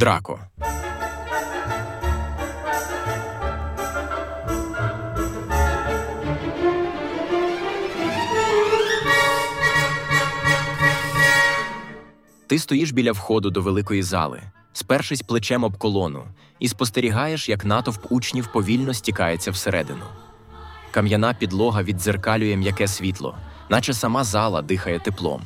Драко. Ти стоїш біля входу до великої зали, спершись плечем об колону, і спостерігаєш, як натовп учнів повільно стікається всередину. Кам'яна підлога віддзеркалює м'яке світло, наче сама зала дихає теплом.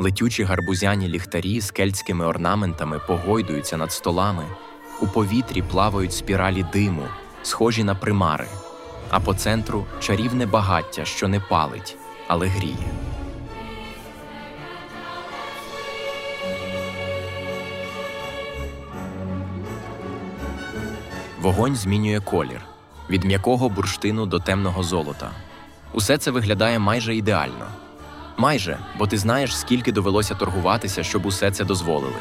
Летючі гарбузяні ліхтарі з кельтськими орнаментами погойдуються над столами, у повітрі плавають спіралі диму, схожі на примари, а по центру чарівне багаття, що не палить, але гріє. Вогонь змінює колір від м'якого бурштину до темного золота. Усе це виглядає майже ідеально. Майже, бо ти знаєш, скільки довелося торгуватися, щоб усе це дозволили.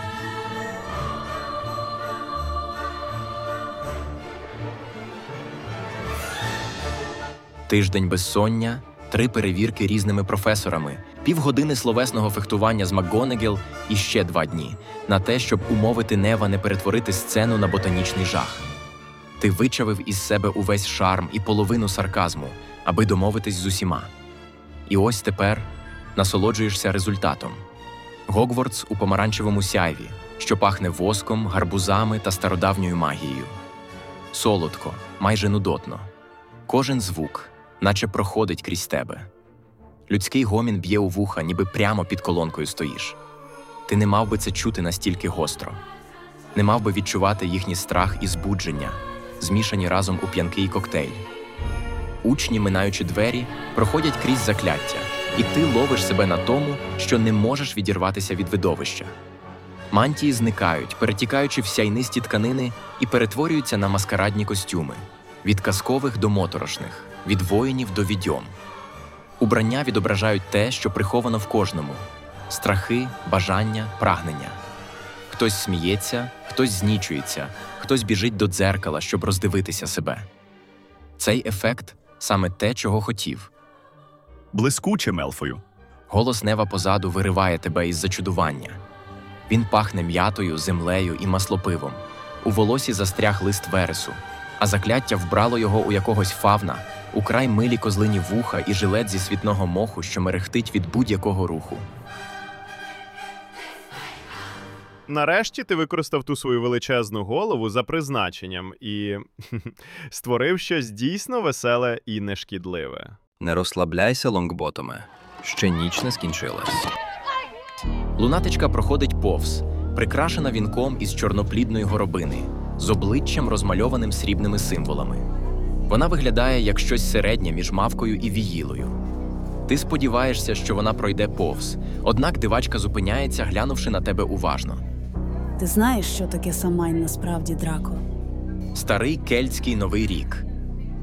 Тиждень безсоння, три перевірки різними професорами, півгодини словесного фехтування з МакГонегел і ще два дні на те, щоб умовити Нева не перетворити сцену на ботанічний жах. Ти вичавив із себе увесь шарм і половину сарказму, аби домовитись з усіма. І ось тепер насолоджуєшся результатом. Гогвардс у помаранчевому сяйві, що пахне воском, гарбузами та стародавньою магією. Солодко, майже нудотно. Кожен звук, наче проходить крізь тебе. Людський гомін б'є у вуха, ніби прямо під колонкою стоїш. Ти не мав би це чути настільки гостро, не мав би відчувати їхній страх і збудження, змішані разом у п'янкий коктейль. Учні, минаючи двері, проходять крізь закляття, і ти ловиш себе на тому, що не можеш відірватися від видовища. Мантії зникають, перетікаючи в сяйнисті тканини і перетворюються на маскарадні костюми від казкових до моторошних, від воїнів до відьом. Убрання відображають те, що приховано в кожному: страхи, бажання, прагнення. Хтось сміється, хтось знічується, хтось біжить до дзеркала, щоб роздивитися себе. Цей ефект саме те, чого хотів. Блискуче Мелфою. Голос нева позаду вириває тебе із зачудування. Він пахне м'ятою, землею і маслопивом. У волосі застряг лист вересу, а закляття вбрало його у якогось фавна, украй милі козлині вуха і жилет зі світного моху, що мерехтить від будь-якого руху. Нарешті ти використав ту свою величезну голову за призначенням і створив щось дійсно веселе і нешкідливе. Не розслабляйся, лонгботоме. Ще ніч не скінчилась. Лунатичка проходить повз, прикрашена вінком із чорноплідної горобини, з обличчям розмальованим срібними символами. Вона виглядає як щось середнє між мавкою і віїлою. Ти сподіваєшся, що вона пройде повз, однак дивачка зупиняється, глянувши на тебе уважно. Ти знаєш, що таке Самайн насправді, Драко? Старий кельтський новий рік.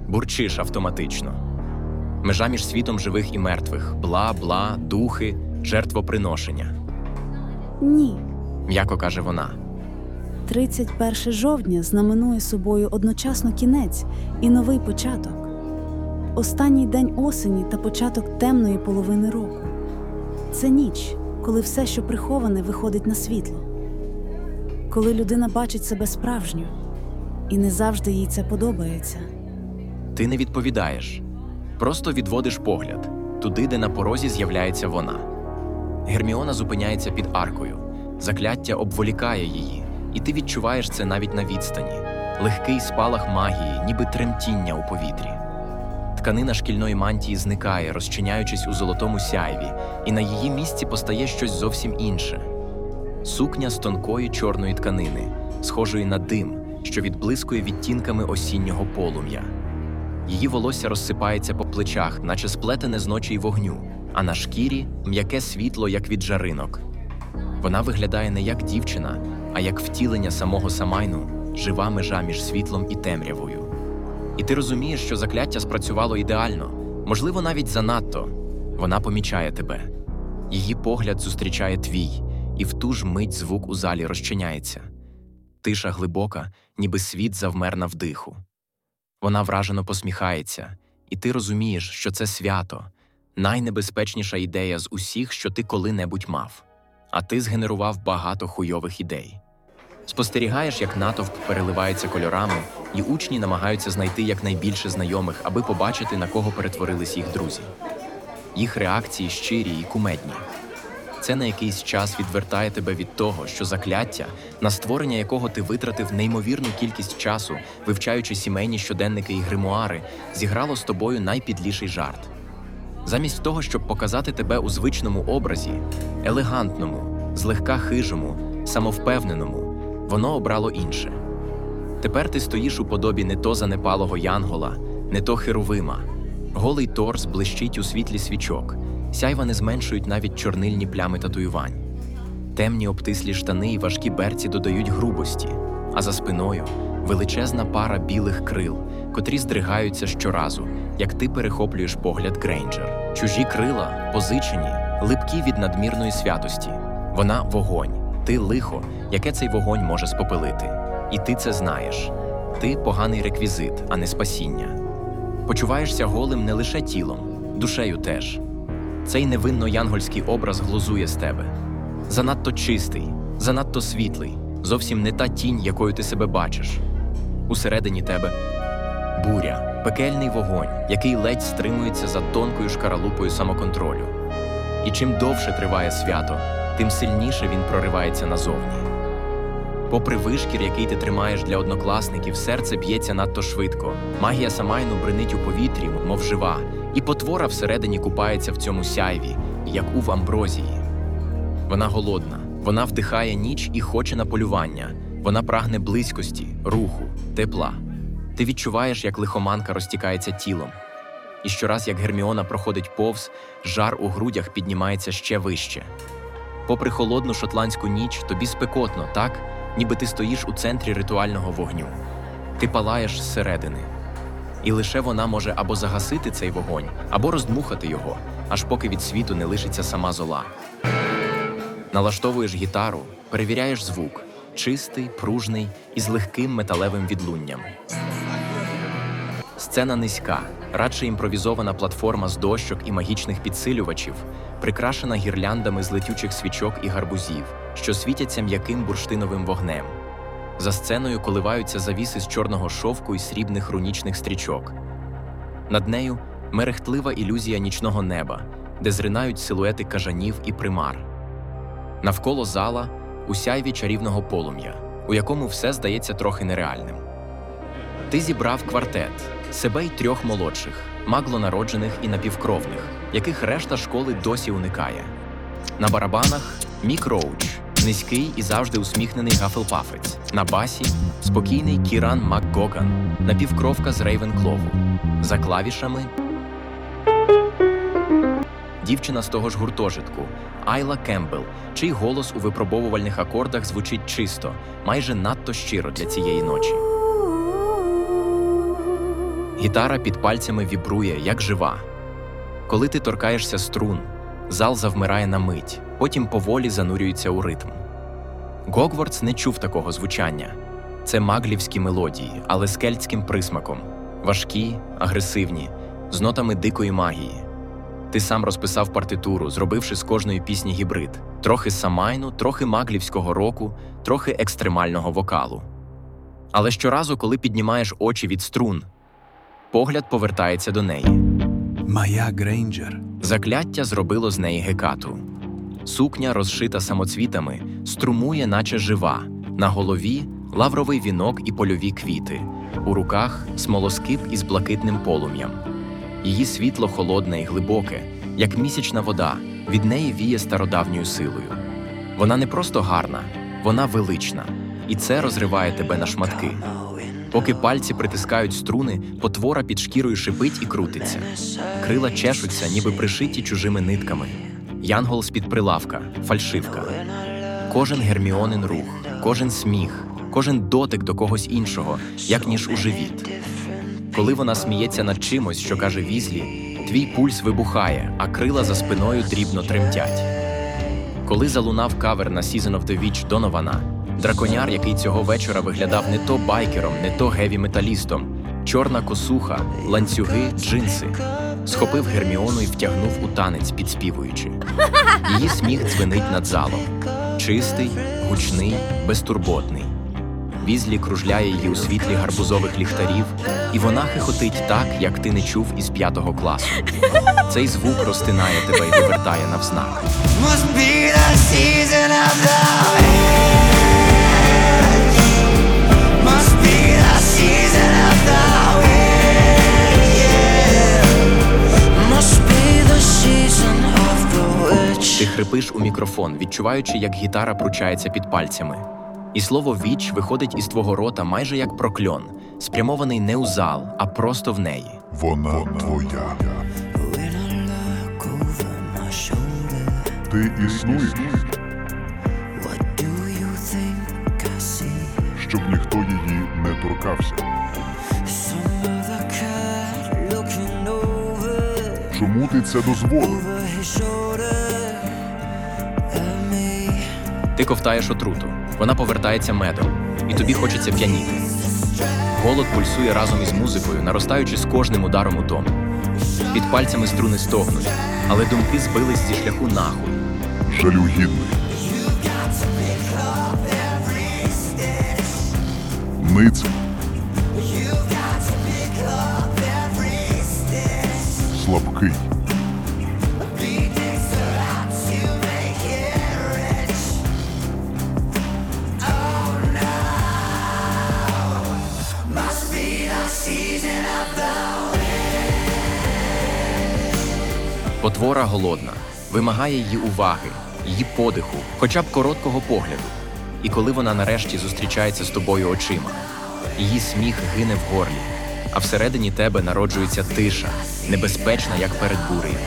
Бурчиш автоматично. Межа між світом живих і мертвих, бла, бла, духи, жертвоприношення. Ні. М'яко каже вона. 31 жовтня знаменує собою одночасно кінець і новий початок. Останній день осені та початок темної половини року. Це ніч, коли все, що приховане, виходить на світло. Коли людина бачить себе справжньою, і не завжди їй це подобається. Ти не відповідаєш, просто відводиш погляд туди, де на порозі з'являється вона. Герміона зупиняється під аркою, закляття обволікає її, і ти відчуваєш це навіть на відстані легкий спалах магії, ніби тремтіння у повітрі. Тканина шкільної мантії зникає, розчиняючись у золотому сяйві, і на її місці постає щось зовсім інше. Сукня з тонкої чорної тканини, схожої на дим, що відблискує відтінками осіннього полум'я. Її волосся розсипається по плечах, наче сплетене з ночі й вогню, а на шкірі м'яке світло, як від жаринок. Вона виглядає не як дівчина, а як втілення самого Самайну, жива межа між світлом і темрявою. І ти розумієш, що закляття спрацювало ідеально, можливо, навіть занадто. Вона помічає тебе. Її погляд зустрічає твій, і в ту ж мить звук у залі розчиняється. Тиша глибока, ніби світ завмер на вдиху. Вона вражено посміхається, і ти розумієш, що це свято, найнебезпечніша ідея з усіх, що ти коли-небудь мав. а ти згенерував багато хуйових ідей. Спостерігаєш, як натовп переливається кольорами, і учні намагаються знайти якнайбільше знайомих, аби побачити, на кого перетворились їх друзі. Їх реакції щирі і кумедні. Це на якийсь час відвертає тебе від того, що закляття, на створення якого ти витратив неймовірну кількість часу, вивчаючи сімейні щоденники і гримуари, зіграло з тобою найпідліший жарт. Замість того, щоб показати тебе у звичному образі, елегантному, злегка хижому, самовпевненому, воно обрало інше. Тепер ти стоїш у подобі не то занепалого янгола, не то херовима. Голий торс блищить у світлі свічок, сяйва не зменшують навіть чорнильні плями татуювань. Темні обтислі штани і важкі берці додають грубості, а за спиною величезна пара білих крил, котрі здригаються щоразу, як ти перехоплюєш погляд Грейнджер. Чужі крила, позичені, липкі від надмірної святості. Вона вогонь, ти лихо, яке цей вогонь може спопелити. І ти це знаєш. Ти поганий реквізит, а не спасіння. Почуваєшся голим не лише тілом, душею теж. Цей невинно янгольський образ глузує з тебе. Занадто чистий, занадто світлий, зовсім не та тінь, якою ти себе бачиш. Усередині тебе буря, пекельний вогонь, який ледь стримується за тонкою шкаралупою самоконтролю. І чим довше триває свято, тим сильніше він проривається назовні. Попри вишкір, який ти тримаєш для однокласників, серце б'ється надто швидко. Магія Самайну бринить у повітрі, мов жива, і потвора всередині купається в цьому сяйві, як у в амброзії. Вона голодна, вона вдихає ніч і хоче на полювання. Вона прагне близькості, руху, тепла. Ти відчуваєш, як лихоманка розтікається тілом. І щораз, як Герміона проходить повз, жар у грудях піднімається ще вище. Попри холодну шотландську ніч, тобі спекотно, так, ніби ти стоїш у центрі ритуального вогню. Ти палаєш зсередини. І лише вона може або загасити цей вогонь, або роздмухати його, аж поки від світу не лишиться сама зола. Налаштовуєш гітару, перевіряєш звук чистий, пружний і з легким металевим відлунням. Сцена низька, радше імпровізована платформа з дощок і магічних підсилювачів, прикрашена гірляндами з летючих свічок і гарбузів, що світяться м'яким бурштиновим вогнем. За сценою коливаються завіси з чорного шовку і срібних рунічних стрічок. Над нею мерехтлива ілюзія нічного неба, де зринають силуети кажанів і примар. Навколо зала у сяйві чарівного полум'я, у якому все здається трохи нереальним. Ти зібрав квартет, себе й трьох молодших, маглонароджених і напівкровних, яких решта школи досі уникає. На барабанах Мік Роуч, низький і завжди усміхнений гафелпафець. На басі спокійний Кіран МакГоган, напівкровка з Рейвенклову. За клавішами дівчина з того ж гуртожитку Айла Кембл, чий голос у випробовувальних акордах звучить чисто, майже надто щиро для цієї ночі. Гітара під пальцями вібрує, як жива. Коли ти торкаєшся струн, зал завмирає на мить, потім поволі занурюється у ритм. Гогвардс не чув такого звучання. Це маглівські мелодії, але з кельтським присмаком важкі, агресивні, з нотами дикої магії. Ти сам розписав партитуру, зробивши з кожної пісні гібрид: трохи самайну, трохи маглівського року, трохи екстремального вокалу. Але щоразу, коли піднімаєш очі від струн, погляд повертається до неї. Моя Грейнджер. Закляття зробило з неї гекату. Сукня, розшита самоцвітами, струмує, наче жива. На голові лавровий вінок і польові квіти, у руках смолоскип із блакитним полум'ям. Її світло холодне і глибоке, як місячна вода, від неї віє стародавньою силою. Вона не просто гарна, вона велична, і це розриває тебе на шматки. Поки пальці притискають струни, потвора під шкірою шипить і крутиться. Крила чешуться, ніби пришиті чужими нитками. Янгол з-під прилавка, фальшивка. Кожен герміонин рух, кожен сміх, кожен дотик до когось іншого, як ніж у живіт. Коли вона сміється над чимось, що каже візлі, твій пульс вибухає, а крила за спиною дрібно тремтять. Коли залунав кавер на Season of the Witch Донована, драконяр, який цього вечора виглядав не то байкером, не то геві металістом, чорна косуха, ланцюги, джинси. Схопив Герміону і втягнув у танець, підспівуючи. Її сміх дзвенить над залом. Чистий, гучний, безтурботний. Візлі кружляє її у світлі гарбузових ліхтарів, і вона хихотить так, як ти не чув із п'ятого класу. Цей звук розтинає тебе і вивертає навзнак. Ти хрипиш у мікрофон, відчуваючи, як гітара пручається під пальцями. І слово віч виходить із твого рота майже як прокльон, спрямований не у зал, а просто в неї. Вона твоя. Ти існуєш, щоб ніхто її не торкався. Чому ти це дозволив? Ковтаєш отруту, вона повертається медом, і тобі хочеться п'яніти. Голод пульсує разом із музикою, наростаючи з кожним ударом у том. Під пальцями струни стогнуть, але думки збились зі шляху нахуй. Жалюгідний. Ниця. Слабкий. Потвора голодна, вимагає її уваги, її подиху, хоча б короткого погляду. І коли вона нарешті зустрічається з тобою очима, її сміх гине в горлі, а всередині тебе народжується тиша, небезпечна, як перед бурею.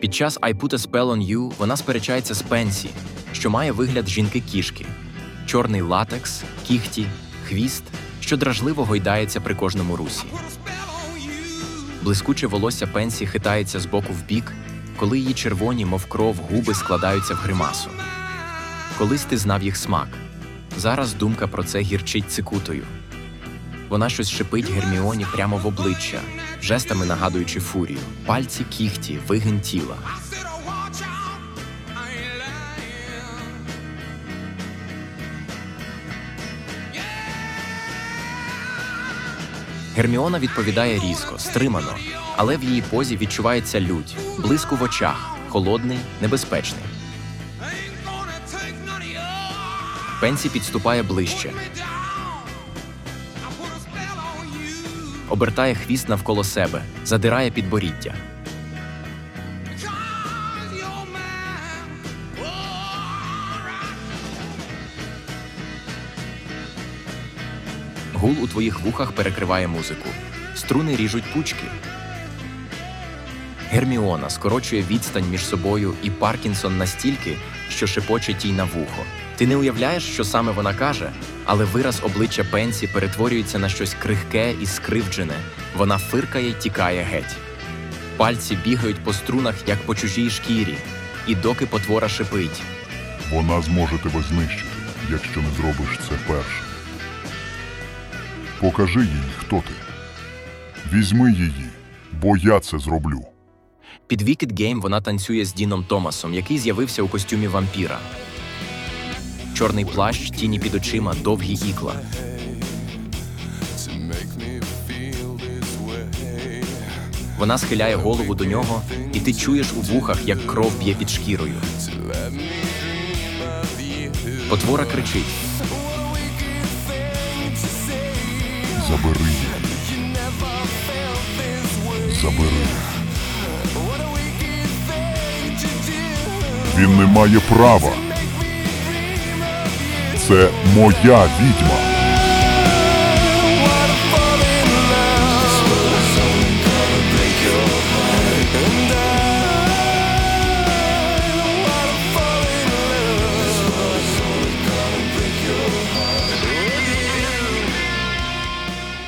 Під час I Put a Spell on You вона сперечається з Пенсі, що має вигляд жінки-кішки, чорний латекс, кіхті, хвіст, що дражливо гойдається при кожному русі. Блискуче волосся Пенсі хитається з боку в бік, коли її червоні, мов кров, губи складаються в гримасу. Колись ти знав їх смак. Зараз думка про це гірчить цикутою. Вона щось шипить Герміоні прямо в обличчя, жестами нагадуючи фурію, пальці кіхті, вигин тіла. Герміона відповідає різко, стримано, але в її позі відчувається лють, блиску в очах, холодний, небезпечний. Пенсі підступає ближче. Обертає хвіст навколо себе, задирає підборіддя. Гул у твоїх вухах перекриває музику. Струни ріжуть пучки. Герміона скорочує відстань між собою і Паркінсон настільки, що шепоче тій на вухо. Ти не уявляєш, що саме вона каже, але вираз обличчя Пенсі перетворюється на щось крихке і скривджене. Вона фиркає й тікає геть. Пальці бігають по струнах, як по чужій шкірі, і доки потвора шипить. Вона зможе тебе знищити, якщо не зробиш це першим. Покажи їй, хто ти. Візьми її, бо я це зроблю. Під Wicked Game вона танцює з Діном Томасом, який з'явився у костюмі вампіра. Чорний плащ, тіні під очима, довгі ікла. Вона схиляє голову до нього, і ти чуєш у вухах, як кров б'є під шкірою. Потвора кричить. Забери. Забери. Він не має права. Це моя відьма.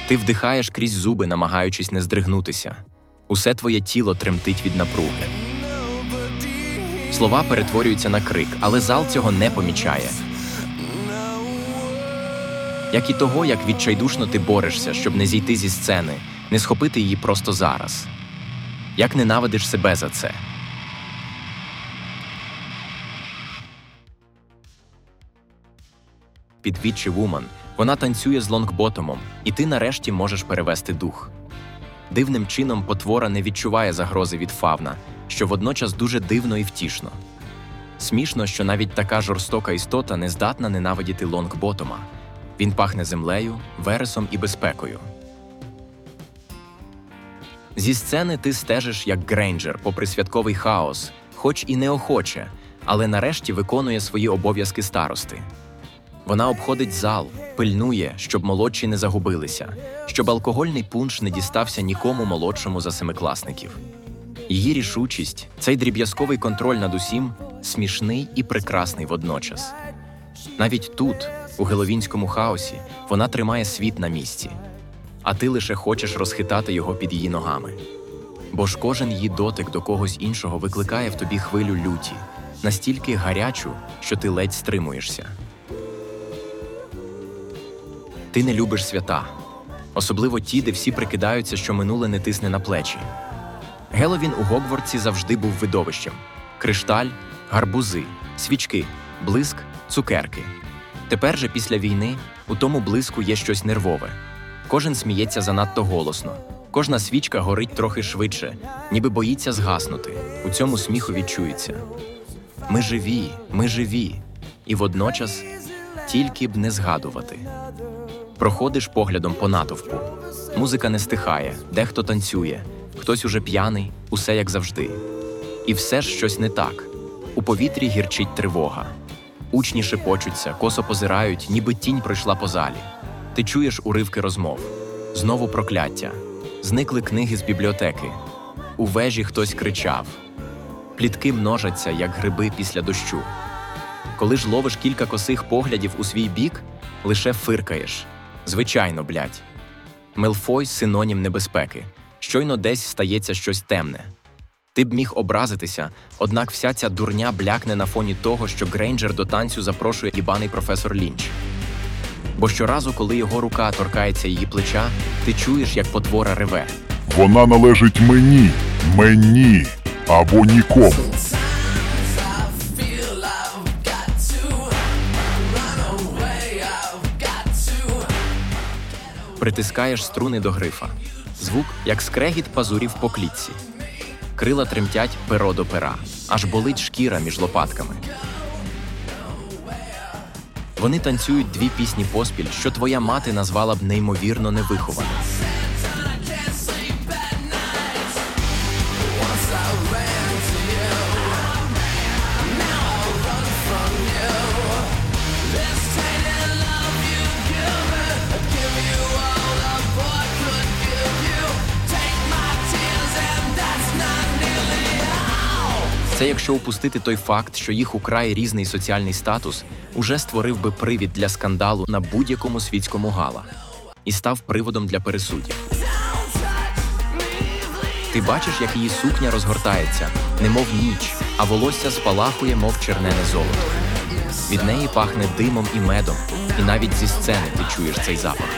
Ти вдихаєш крізь зуби, намагаючись не здригнутися. Усе твоє тіло тремтить від напруги. Слова перетворюються на крик, але зал цього не помічає. як і того, як відчайдушно ти борешся, щоб не зійти зі сцени, не схопити її просто зараз. Як ненавидиш себе за це. Під Вічі Вуман вона танцює з лонгботомом, і ти нарешті можеш перевести дух. Дивним чином потвора не відчуває загрози від фавна, що водночас дуже дивно і втішно. Смішно, що навіть така жорстока істота не здатна ненавидіти лонгботома. Він пахне землею, вересом і безпекою. Зі сцени ти стежиш як Грейнджер попри святковий хаос, хоч і неохоче, але нарешті виконує свої обов'язки старости. Вона обходить зал, пильнує, щоб молодші не загубилися, щоб алкогольний пунш не дістався нікому молодшому за семикласників. Її рішучість, цей дріб'язковий контроль над усім смішний і прекрасний водночас. Навіть тут, у геловінському хаосі, вона тримає світ на місці, а ти лише хочеш розхитати його під її ногами. Бо ж кожен її дотик до когось іншого викликає в тобі хвилю люті, настільки гарячу, що ти ледь стримуєшся. Ти не любиш свята, особливо ті, де всі прикидаються, що минуле не тисне на плечі. Геловін у Гогвартсі завжди був видовищем: кришталь, гарбузи, свічки, блиск, цукерки. Тепер же після війни у тому блиску є щось нервове. Кожен сміється занадто голосно, кожна свічка горить трохи швидше, ніби боїться згаснути. У цьому сміху відчується. Ми живі, ми живі, і водночас тільки б не згадувати. Проходиш поглядом по натовпу. Музика не стихає, дехто танцює, хтось уже п'яний, усе як завжди. І все ж щось не так. У повітрі гірчить тривога. Учні шепочуться, косо позирають, ніби тінь пройшла по залі. Ти чуєш уривки розмов. Знову прокляття. Зникли книги з бібліотеки. У вежі хтось кричав. Плітки множаться, як гриби після дощу. Коли ж ловиш кілька косих поглядів у свій бік, лише фиркаєш. Звичайно, блядь. Мелфой синонім небезпеки. Щойно десь стається щось темне. Ти б міг образитися, однак вся ця дурня блякне на фоні того, що Грейнджер до танцю запрошує їбаний професор Лінч. Бо щоразу, коли його рука торкається її плеча, ти чуєш, як потвора реве. Вона належить мені, мені або нікому. Притискаєш струни до грифа. Звук, як скрегіт пазурів по клітці. Крила тремтять перо до пера, аж болить шкіра між лопатками. Вони танцюють дві пісні поспіль, що твоя мати назвала б неймовірно невихованим. Це якщо упустити той факт, що їх украй різний соціальний статус уже створив би привід для скандалу на будь-якому світському гала і став приводом для пересудів. Ти бачиш, як її сукня розгортається, немов ніч, а волосся спалахує, мов чернене золото. Від неї пахне димом і медом, і навіть зі сцени ти чуєш цей запах.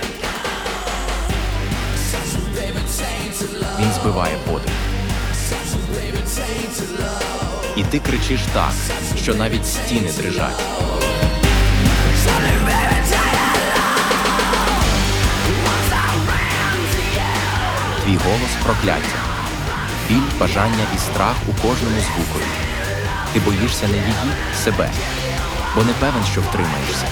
Він збиває подих. І ти кричиш так, що навіть стіни дрижать. Твій голос прокляття, біль, бажання і страх у кожному звукові. Ти боїшся не її, себе, бо не певен, що втримаєшся.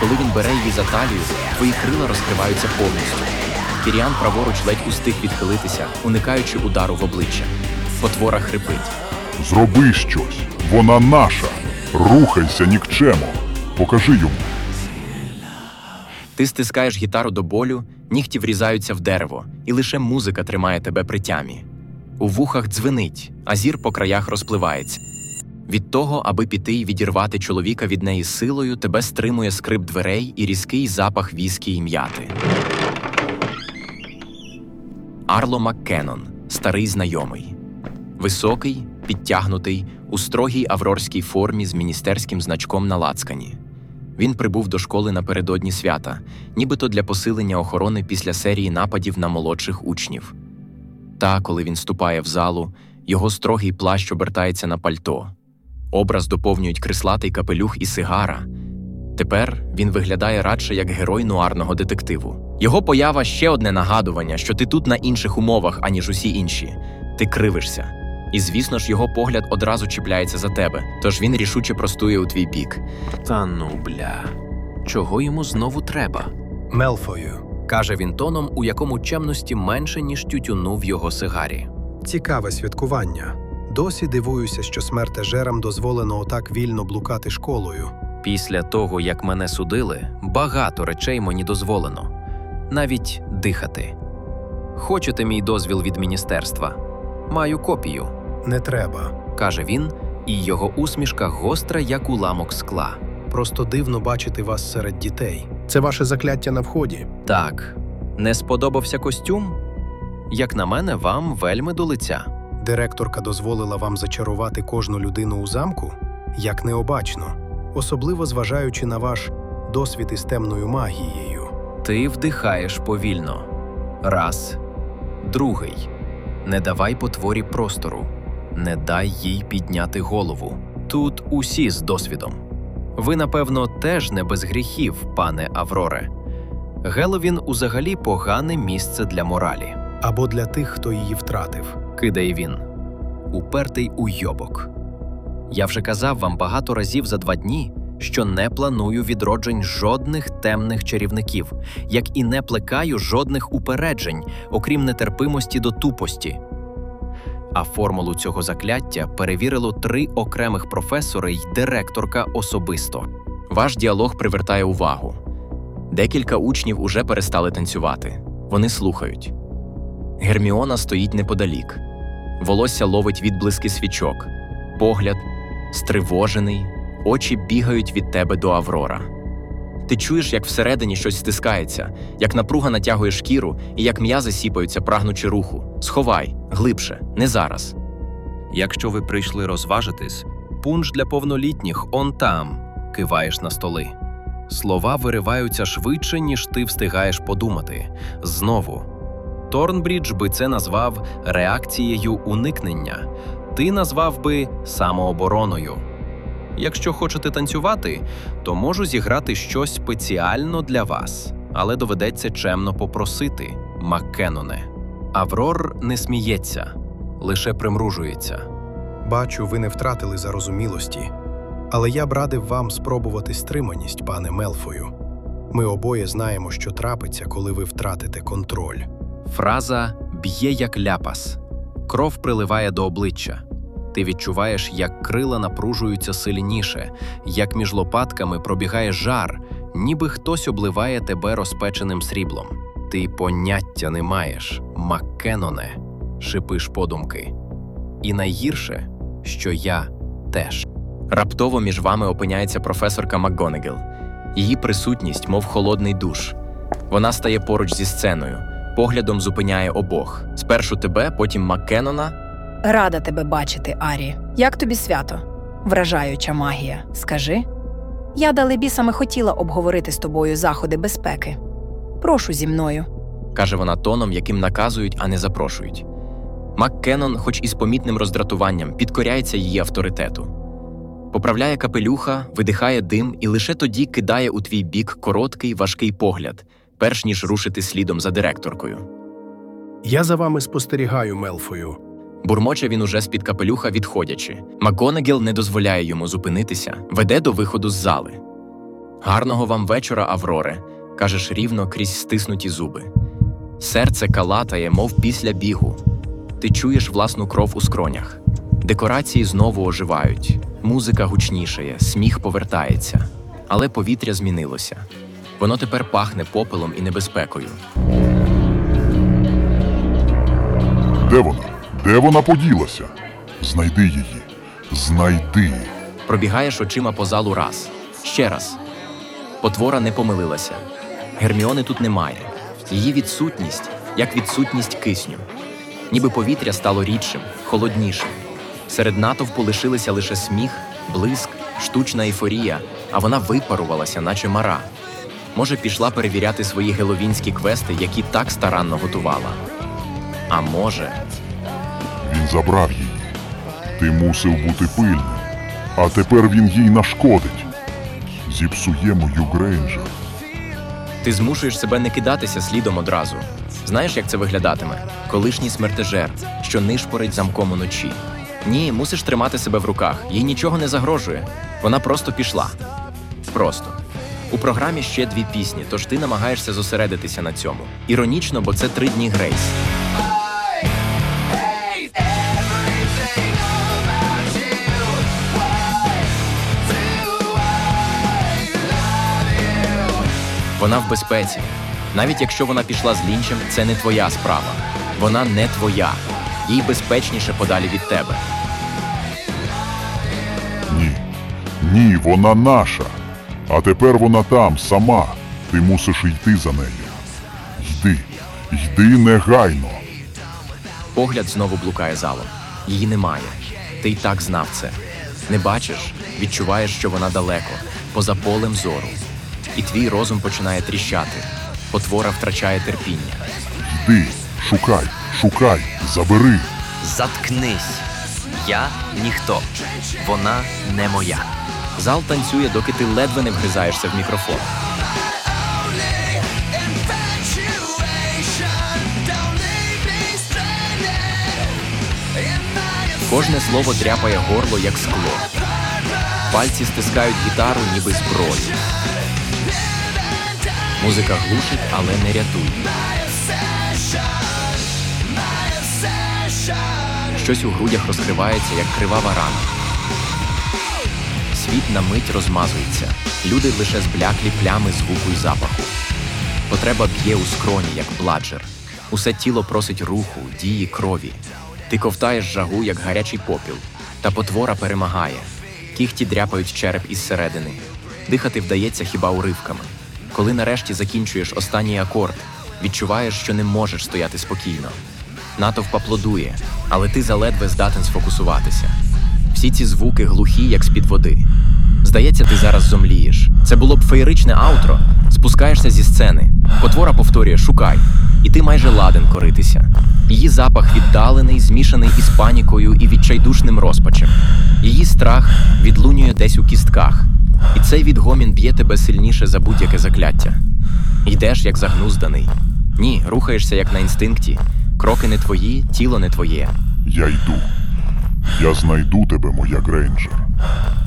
Коли він бере її за талію, твої крила розкриваються повністю. Кіріан праворуч ледь устиг відхилитися, уникаючи удару в обличчя. Потвора хрипить. Зроби щось. Вона наша. Рухайся, нікчемо. Покажи йому. Ти стискаєш гітару до болю, нігті врізаються в дерево, і лише музика тримає тебе при тямі. У вухах дзвенить, а зір по краях розпливається. Від того, аби піти й відірвати чоловіка від неї силою, тебе стримує скрип дверей і різкий запах віскі і м'яти. Арло Маккеннон, старий знайомий. Високий, підтягнутий, у строгій аврорській формі з міністерським значком на лацкані. Він прибув до школи напередодні свята, нібито для посилення охорони після серії нападів на молодших учнів. Та, коли він ступає в залу, його строгий плащ обертається на пальто. Образ доповнюють крислатий капелюх і сигара. Тепер він виглядає радше як герой нуарного детективу. Його поява ще одне нагадування, що ти тут на інших умовах, аніж усі інші. Ти кривишся. І звісно ж, його погляд одразу чіпляється за тебе, тож він рішуче простує у твій бік. Та ну бля. Чого йому знову треба? Мелфою. каже він тоном, у якому чемності менше, ніж тютюну в його сигарі. Цікаве святкування. Досі дивуюся, що смертежерам дозволено отак вільно блукати школою. Після того, як мене судили, багато речей мені дозволено, навіть дихати. Хочете мій дозвіл від міністерства? Маю копію, Не треба. каже він, і його усмішка гостра, як уламок скла. Просто дивно бачити вас серед дітей. Це ваше закляття на вході. Так, не сподобався костюм? Як на мене, вам вельми до лиця. Директорка дозволила вам зачарувати кожну людину у замку? Як необачно, особливо зважаючи на ваш досвід із темною магією. Ти вдихаєш повільно. Раз. Другий. Не давай потворі простору. Не дай їй підняти голову. Тут усі з досвідом. Ви, напевно, теж не без гріхів, пане Авроре. Геловін узагалі погане місце для моралі, Або для тих, хто її втратив. кидає він. Упертий уйобок. Я вже казав вам багато разів за два дні, що не планую відроджень жодних темних чарівників, як і не плекаю жодних упереджень, окрім нетерпимості до тупості. А формулу цього закляття перевірило три окремих професори й директорка особисто. Ваш діалог привертає увагу. Декілька учнів уже перестали танцювати. Вони слухають. Герміона стоїть неподалік. Волосся ловить відблиски свічок. Погляд стривожений, очі бігають від тебе до Аврора. Ти чуєш, як всередині щось стискається, як напруга натягує шкіру і як м'язи сіпаються, прагнучи руху. Сховай, глибше, не зараз. Якщо ви прийшли розважитись, пунш для повнолітніх он там, киваєш на столи. Слова вириваються швидше, ніж ти встигаєш подумати. Знову. Торнбрідж би це назвав реакцією уникнення, ти назвав би самообороною. Якщо хочете танцювати, то можу зіграти щось спеціально для вас, але доведеться чемно попросити, Маккеноне. Аврор не сміється, лише примружується. Бачу, ви не втратили зарозумілості. Але я б радив вам спробувати стриманість, пане Мелфою. Ми обоє знаємо, що трапиться, коли ви втратите контроль. Фраза б'є як ляпас. Кров приливає до обличчя. Ти відчуваєш, як крила напружуються сильніше, як між лопатками пробігає жар, ніби хтось обливає тебе розпеченим сріблом. Ти поняття не маєш, Маккеноне, шипиш подумки. І найгірше, що я теж. Раптово між вами опиняється професорка МакГонегел. Її присутність, мов холодний душ. Вона стає поруч зі сценою, поглядом зупиняє обох. Спершу тебе, потім Маккенона. Рада тебе бачити, Арі. Як тобі свято? Вражаюча магія. Скажи. Я далебі саме хотіла обговорити з тобою заходи безпеки. Прошу зі мною. каже вона тоном, яким наказують, а не запрошують. Маккенон, хоч і з помітним роздратуванням, підкоряється її авторитету. Поправляє капелюха, видихає дим і лише тоді кидає у твій бік короткий важкий погляд, перш ніж рушити слідом за директоркою. Я за вами спостерігаю, Мелфою. Бурмоче він уже з-під капелюха відходячи. Макгонагіл не дозволяє йому зупинитися, веде до виходу з зали. Гарного вам вечора, Авроре, кажеш рівно крізь стиснуті зуби. Серце калатає, мов після бігу. Ти чуєш власну кров у скронях. Декорації знову оживають, музика гучнішає, сміх повертається. Але повітря змінилося. Воно тепер пахне попелом і небезпекою. Де вона? Де вона поділася? Знайди її. Знайди. Пробігаєш очима по залу раз, ще раз. Потвора не помилилася. Герміони тут немає. Її відсутність, як відсутність кисню. Ніби повітря стало рідшим, холоднішим. Серед натовпу лишилися лише сміх, блиск, штучна ейфорія, а вона випарувалася, наче мара. Може, пішла перевіряти свої геловінські квести, які так старанно готувала. А може, забрав її. Ти мусив бути пильним. А тепер він їй нашкодить. Зіпсує мою Грейнджер. ти змушуєш себе не кидатися слідом одразу. Знаєш, як це виглядатиме? Колишній смертежер, що нишпорить замком уночі. Ні, мусиш тримати себе в руках, їй нічого не загрожує. Вона просто пішла. Просто. У програмі ще дві пісні, тож ти намагаєшся зосередитися на цьому. Іронічно, бо це три дні грейс. Вона в безпеці. Навіть якщо вона пішла з лінчем, це не твоя справа. Вона не твоя. Їй безпечніше подалі від тебе. Ні. Ні, вона наша. А тепер вона там, сама. Ти мусиш йти за нею. Йди, йди негайно. Погляд знову блукає залом. Її немає. Ти й так знав це. Не бачиш, відчуваєш, що вона далеко, поза полем зору. І твій розум починає тріщати. Потвора втрачає терпіння. Йди, шукай, шукай, забери. Заткнись. Я ніхто. Вона не моя. Зал танцює, доки ти ледве не вгризаєшся в мікрофон. Кожне слово дряпає горло, як скло. Пальці стискають гітару, ніби зброю. Музика глушить, але не рятує. Щось у грудях розкривається, як кривава рана. Світ на мить розмазується. Люди лише збляклі плями звуку й запаху. Потреба б'є у скроні, як бладжер. Усе тіло просить руху, дії, крові. Ти ковтаєш жагу, як гарячий попіл, та потвора перемагає. Кіхті дряпають череп із середини. Дихати вдається хіба уривками. Коли нарешті закінчуєш останній акорд, відчуваєш, що не можеш стояти спокійно. Натовп аплодує, але ти заледве здатен сфокусуватися. Всі ці звуки глухі, як з-під води. Здається, ти зараз зомлієш. Це було б феєричне аутро. Спускаєшся зі сцени. Потвора повторює Шукай. І ти майже ладен коритися. Її запах віддалений, змішаний із панікою і відчайдушним розпачем. Її страх відлунює десь у кістках. І цей відгомін б'є тебе сильніше за будь-яке закляття. Йдеш, як загнузданий. Ні, рухаєшся як на інстинкті. Кроки не твої, тіло не твоє. Я йду. Я знайду тебе, моя Грейнджер.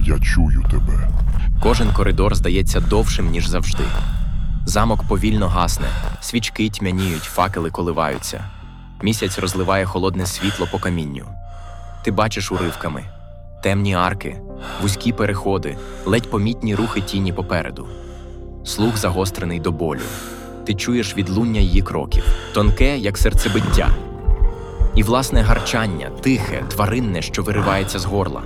Я чую тебе. Кожен коридор здається довшим, ніж завжди. Замок повільно гасне, свічки тьмяніють, факели коливаються. Місяць розливає холодне світло по камінню. Ти бачиш уривками темні арки, вузькі переходи, ледь помітні рухи тіні попереду. Слух загострений до болю. Ти чуєш відлуння її кроків, тонке, як серцебиття. І власне гарчання, тихе, тваринне, що виривається з горла.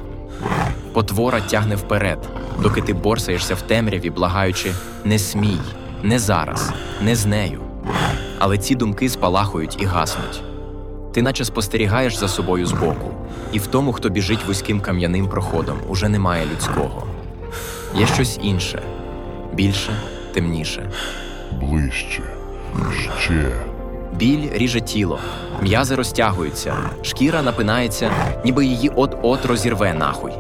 Потвора тягне вперед, доки ти борсаєшся в темряві, благаючи не смій, не зараз, не з нею. Але ці думки спалахують і гаснуть. Ти наче спостерігаєш за собою збоку, і в тому, хто біжить вузьким кам'яним проходом, уже немає людського. Є щось інше, більше, темніше. Ближче. Ще. Біль ріже тіло, м'язи розтягуються, шкіра напинається, ніби її от-от розірве нахуй.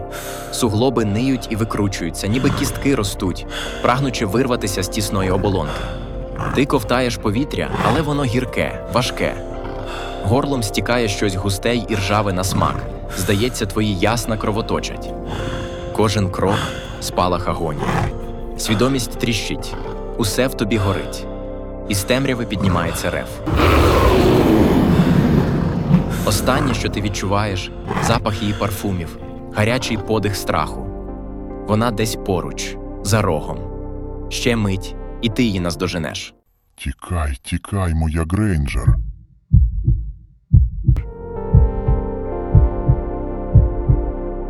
Суглоби ниють і викручуються, ніби кістки ростуть, прагнучи вирватися з тісної оболонки. Ти ковтаєш повітря, але воно гірке, важке. Горлом стікає щось густе й іржаве на смак. Здається, твої ясна кровоточать. Кожен крок спалах агонії. Свідомість тріщить, усе в тобі горить. Із темряви піднімається рев. Останнє, що ти відчуваєш, запах її парфумів, гарячий подих страху. Вона десь поруч, за рогом. Ще мить, і ти її наздоженеш. Тікай, тікай, моя Грейнджер.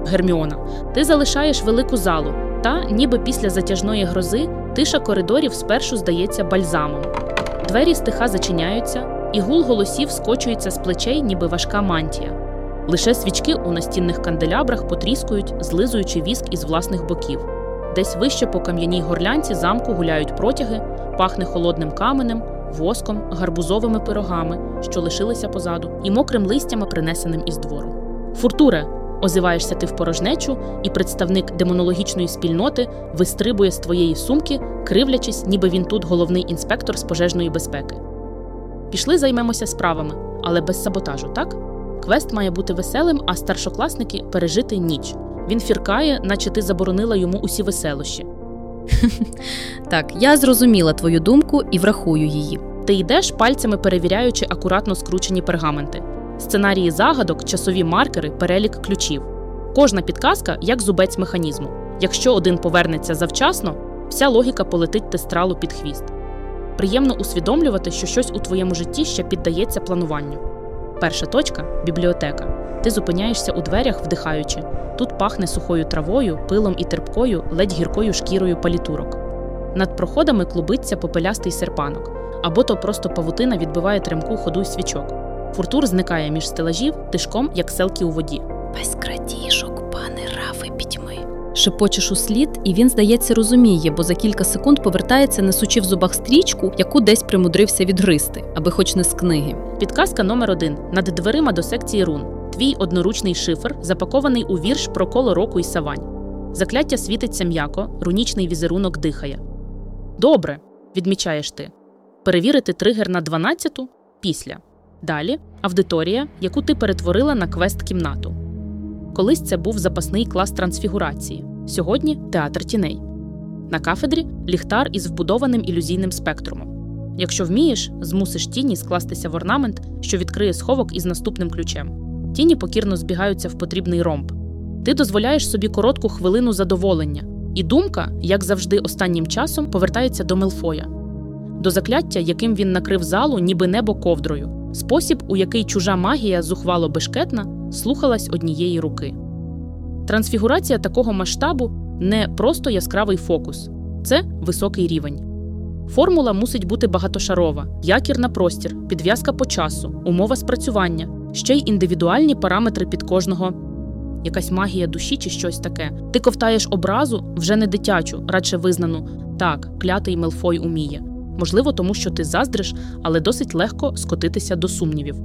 Герміона, ти залишаєш велику залу, та, ніби після затяжної грози, тиша коридорів спершу здається бальзамом. Двері стиха зачиняються, і гул голосів скочується з плечей, ніби важка мантія. Лише свічки у настінних канделябрах потріскують, злизуючи віск із власних боків. Десь вище по кам'яній горлянці замку гуляють протяги, пахне холодним каменем, воском, гарбузовими пирогами, що лишилися позаду, і мокрим листями, принесеним із двору. Фуртуре, озиваєшся ти в порожнечу, і представник демонологічної спільноти вистрибує з твоєї сумки, кривлячись, ніби він тут головний інспектор з пожежної безпеки. Пішли займемося справами, але без саботажу, так? Квест має бути веселим, а старшокласники пережити ніч. Він фіркає, наче ти заборонила йому усі веселощі. Так, я зрозуміла твою думку і врахую її. Ти йдеш пальцями перевіряючи акуратно скручені пергаменти, сценарії загадок, часові маркери, перелік ключів. Кожна підказка як зубець механізму. Якщо один повернеться завчасно, вся логіка полетить тестралу під хвіст. Приємно усвідомлювати, що щось у твоєму житті ще піддається плануванню. Перша точка бібліотека. Ти зупиняєшся у дверях, вдихаючи. Тут пахне сухою травою, пилом і терпкою, ледь гіркою шкірою палітурок. Над проходами клубиться попелястий серпанок, або то просто павутина відбиває тремку ходу й свічок. Фуртур зникає між стелажів, тишком, як селки у воді. Без крадіжок, пане Рафи пітьми. Шепочеш у слід, і він, здається, розуміє, бо за кілька секунд повертається, несучи в зубах стрічку, яку десь примудрився відгризти, аби хоч не з книги. Підказка номер один над дверима до секції рун. Твій одноручний шифр, запакований у вірш про коло року і савань. Закляття світиться м'яко, рунічний візерунок дихає. Добре, відмічаєш ти. Перевірити тригер на 12-ту після. Далі аудиторія, яку ти перетворила на квест-кімнату. Колись це був запасний клас трансфігурації. Сьогодні театр тіней. На кафедрі ліхтар із вбудованим ілюзійним спектрумом. Якщо вмієш, змусиш тіні скластися в орнамент, що відкриє сховок із наступним ключем. Тіні покірно збігаються в потрібний ромб. Ти дозволяєш собі коротку хвилину задоволення, і думка, як завжди, останнім часом повертається до Мелфоя, до закляття, яким він накрив залу, ніби небо ковдрою, спосіб, у який чужа магія, зухвало бешкетна, слухалась однієї руки. Трансфігурація такого масштабу не просто яскравий фокус, це високий рівень. Формула мусить бути багатошарова, якір на простір, підв'язка по часу, умова спрацювання, ще й індивідуальні параметри під кожного. Якась магія душі чи щось таке. Ти ковтаєш образу вже не дитячу, радше визнану так, клятий Мелфой уміє. Можливо, тому що ти заздриш, але досить легко скотитися до сумнівів.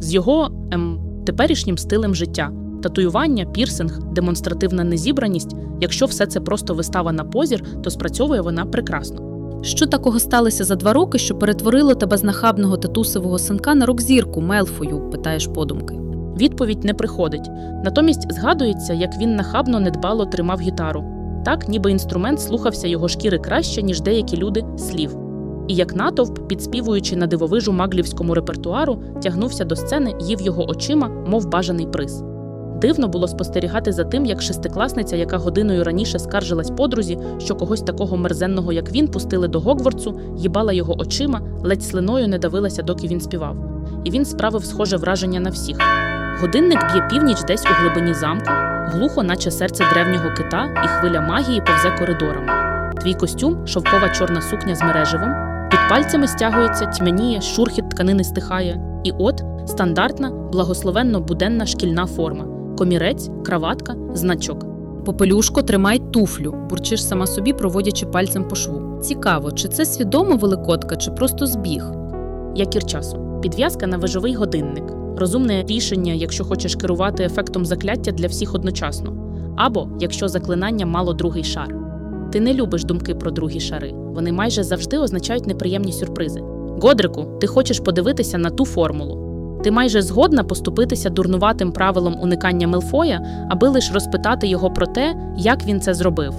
З його ем, теперішнім стилем життя, татуювання, пірсинг, демонстративна незібраність, якщо все це просто вистава на позір, то спрацьовує вона прекрасно. Що такого сталося за два роки, що перетворило тебе з нахабного татусового синка на рок-зірку Мелфою? питаєш подумки. Відповідь не приходить. Натомість згадується, як він нахабно недбало тримав гітару. Так, ніби інструмент слухався його шкіри краще, ніж деякі люди слів. І як натовп, підспівуючи на дивовижу маглівському репертуару, тягнувся до сцени, їв його очима, мов бажаний приз. Дивно було спостерігати за тим, як шестикласниця, яка годиною раніше скаржилась подрузі, що когось такого мерзенного, як він, пустили до Гогвардсу, їбала його очима, ледь слиною не давилася, доки він співав. І він справив схоже враження на всіх. Годинник б'є північ десь у глибині замку, глухо, наче серце древнього кита, і хвиля магії повзе коридорами. Твій костюм, шовкова чорна сукня з мереживом, пальцями стягується, тьмяніє, шурхіт тканини стихає. І от стандартна, благословенно буденна шкільна форма: комірець, краватка, значок. Попелюшко, тримай туфлю, бурчиш сама собі, проводячи пальцем по шву. Цікаво, чи це свідомо великодка, чи просто збіг? Якір часу. Підв'язка на вежовий годинник. Розумне рішення, якщо хочеш керувати ефектом закляття для всіх одночасно. Або якщо заклинання мало другий шар. Ти не любиш думки про другі шари. Вони майже завжди означають неприємні сюрпризи. Годрику, ти хочеш подивитися на ту формулу. Ти майже згодна поступитися дурнуватим правилом уникання Мелфоя, аби лиш розпитати його про те, як він це зробив.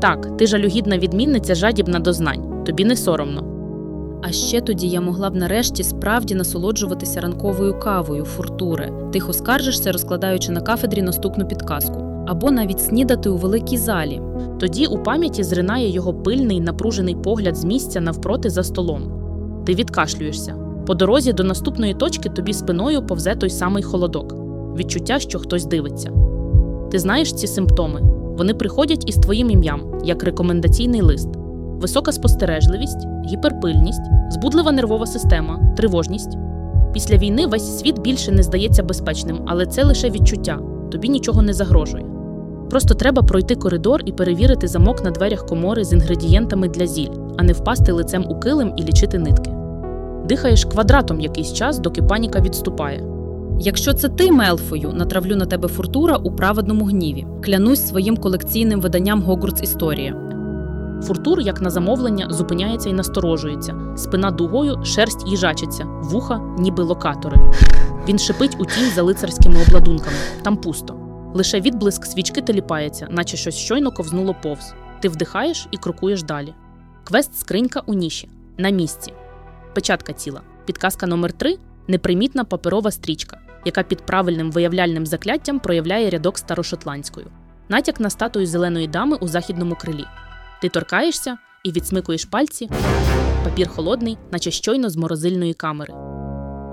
Так, ти жалюгідна відмінниця, жадібна до знань. Тобі не соромно. А ще тоді я могла б нарешті справді насолоджуватися ранковою кавою, фуртуре, тихо скаржишся, розкладаючи на кафедрі наступну підказку, або навіть снідати у великій залі. Тоді у пам'яті зринає його пильний, напружений погляд з місця навпроти за столом. Ти відкашлюєшся. По дорозі до наступної точки тобі спиною повзе той самий холодок, відчуття, що хтось дивиться. Ти знаєш ці симптоми. Вони приходять із твоїм ім'ям, як рекомендаційний лист. Висока спостережливість, гіперпильність, збудлива нервова система, тривожність. Після війни весь світ більше не здається безпечним, але це лише відчуття, тобі нічого не загрожує. Просто треба пройти коридор і перевірити замок на дверях комори з інгредієнтами для зіль, а не впасти лицем у килим і лічити нитки. Дихаєш квадратом якийсь час, доки паніка відступає. Якщо це ти, Мелфою, натравлю на тебе фуртура у праведному гніві. Клянусь своїм колекційним виданням Гогуртс Історія. Фуртур, як на замовлення, зупиняється і насторожується. Спина дугою, шерсть їжачиться, вуха, ніби локатори. Він шипить у тінь за лицарськими обладунками. Там пусто. Лише відблиск свічки теліпається, наче щось щойно ковзнуло повз. Ти вдихаєш і крокуєш далі. Квест скринька у ніші. На місці. Печатка ціла. Підказка номер 3 непримітна паперова стрічка, яка під правильним виявляльним закляттям проявляє рядок старошотландською. Натяк на статую зеленої дами у західному крилі. Ти торкаєшся і відсмикуєш пальці. Папір холодний, наче щойно з морозильної камери.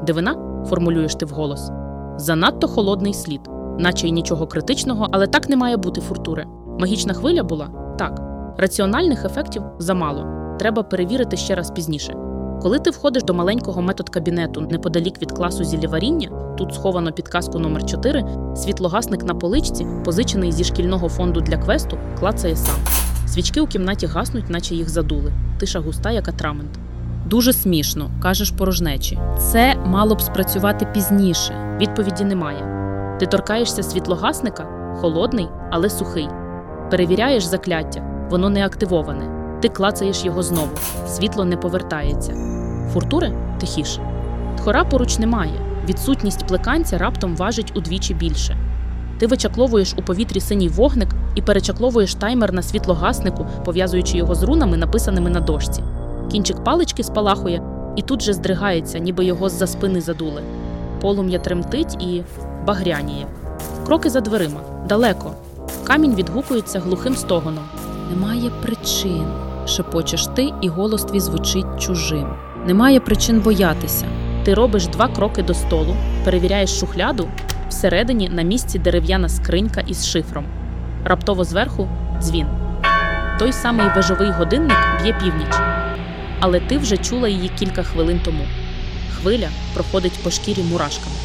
Дивина, формулюєш ти вголос. Занадто холодний слід, наче й нічого критичного, але так не має бути фуртури. Магічна хвиля була? Так. Раціональних ефектів замало. Треба перевірити ще раз пізніше. Коли ти входиш до маленького метод-кабінету неподалік від класу зіллєваріння, тут сховано підказку номер 4 світлогасник на поличці, позичений зі шкільного фонду для квесту, клацає сам. Свічки у кімнаті гаснуть, наче їх задули. Тиша густа, як атрамент. Дуже смішно, кажеш порожнечі. Це мало б спрацювати пізніше. Відповіді немає. Ти торкаєшся світлогасника, холодний, але сухий. Перевіряєш закляття, воно не активоване. Ти клацаєш його знову, світло не повертається. Фуртури тихіше. Тхора поруч немає. Відсутність плеканця раптом важить удвічі більше. Ти вичакловуєш у повітрі синій вогник і перечакловуєш таймер на світлогаснику, пов'язуючи його з рунами, написаними на дошці. Кінчик палички спалахує і тут же здригається, ніби його з-за спини задули. Полум'я тремтить і багряніє. Кроки за дверима, далеко. Камінь відгукується глухим стогоном. Немає причин, шепочеш ти, і голос твій звучить чужим. Немає причин боятися. Ти робиш два кроки до столу, перевіряєш шухляду, всередині на місці дерев'яна скринька із шифром. Раптово зверху дзвін. Той самий вежовий годинник б'є північ. Але ти вже чула її кілька хвилин тому. Хвиля проходить по шкірі мурашками.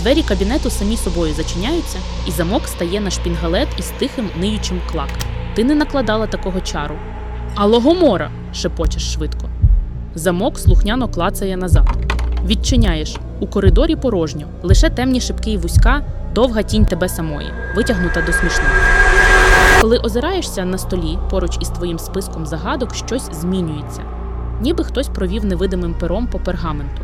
Двері кабінету самі собою зачиняються, і замок стає на шпінгалет із тихим ниючим клак. Ти не накладала такого чару. Алогомора! шепочеш швидко. Замок слухняно клацає назад. Відчиняєш у коридорі порожньо, лише темні шибки і вузька, довга тінь тебе самої, витягнута до смішного. Коли озираєшся на столі поруч із твоїм списком загадок, щось змінюється, ніби хтось провів невидимим пером по пергаменту.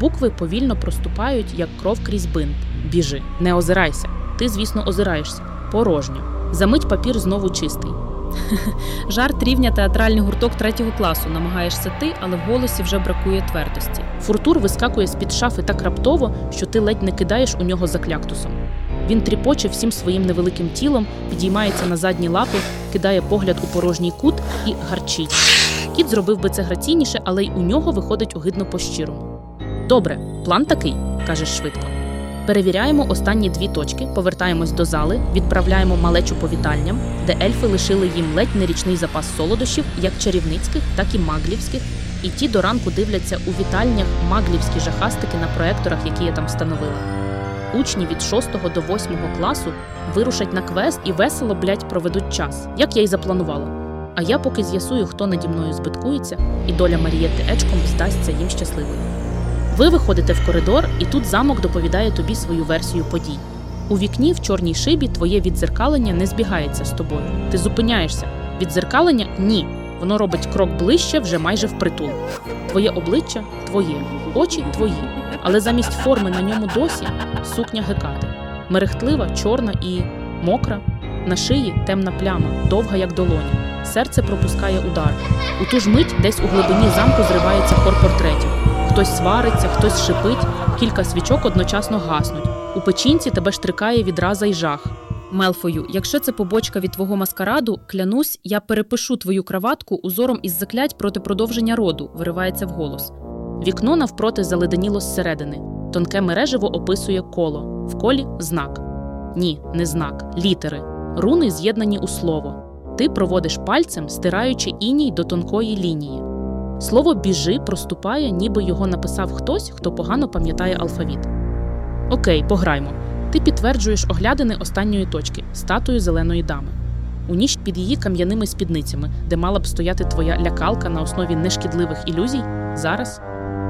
Букви повільно проступають, як кров крізь бинт. Біжи, не озирайся. Ти, звісно, озираєшся. Порожньо. Замить папір знову чистий. Жарт рівня театральний гурток третього класу. Намагаєшся ти, але в голосі вже бракує твердості. Фуртур вискакує з-під шафи так раптово, що ти ледь не кидаєш у нього закляктусом. Він тріпоче всім своїм невеликим тілом, підіймається на задні лапи, кидає погляд у порожній кут і гарчить. Кіт зробив би це граційніше, але й у нього виходить огидно по-щирому. Добре, план такий, кажеш швидко. Перевіряємо останні дві точки, повертаємось до зали, відправляємо малечу по вітальням, де ельфи лишили їм ледь не річний запас солодощів, як чарівницьких, так і маглівських, і ті до ранку дивляться у вітальнях маглівські жахастики на проекторах, які я там встановила. Учні від 6 до 8 класу вирушать на квест і весело, блять, проведуть час, як я й запланувала. А я поки з'ясую, хто наді мною збиткується, і доля Марієти Ечком здасться їм щасливою. Ви виходите в коридор, і тут замок доповідає тобі свою версію подій. У вікні в чорній шибі твоє відзеркалення не збігається з тобою. Ти зупиняєшся. Відзеркалення ні. Воно робить крок ближче, вже майже впритул. Твоє обличчя твоє, очі твої. Але замість форми на ньому досі сукня гекати. Мерехтлива, чорна і мокра. На шиї темна пляма, довга, як долоня. Серце пропускає удар. У ту ж мить десь у глибині замку зривається хор портретів. Хтось свариться, хтось шипить, кілька свічок одночасно гаснуть. У печінці тебе штрикає відраза й жах. Мелфою, якщо це побочка від твого маскараду, клянусь, я перепишу твою краватку узором із заклять проти продовження роду, виривається вголос. Вікно навпроти заледеніло зсередини. Тонке мереживо описує коло. В колі знак. Ні, не знак, літери. Руни з'єднані у слово. Ти проводиш пальцем, стираючи іній до тонкої лінії. Слово біжи проступає, ніби його написав хтось, хто погано пам'ятає алфавіт. Окей, пограймо. Ти підтверджуєш оглядини останньої точки статую зеленої дами. У ніч під її кам'яними спідницями, де мала б стояти твоя лякалка на основі нешкідливих ілюзій, зараз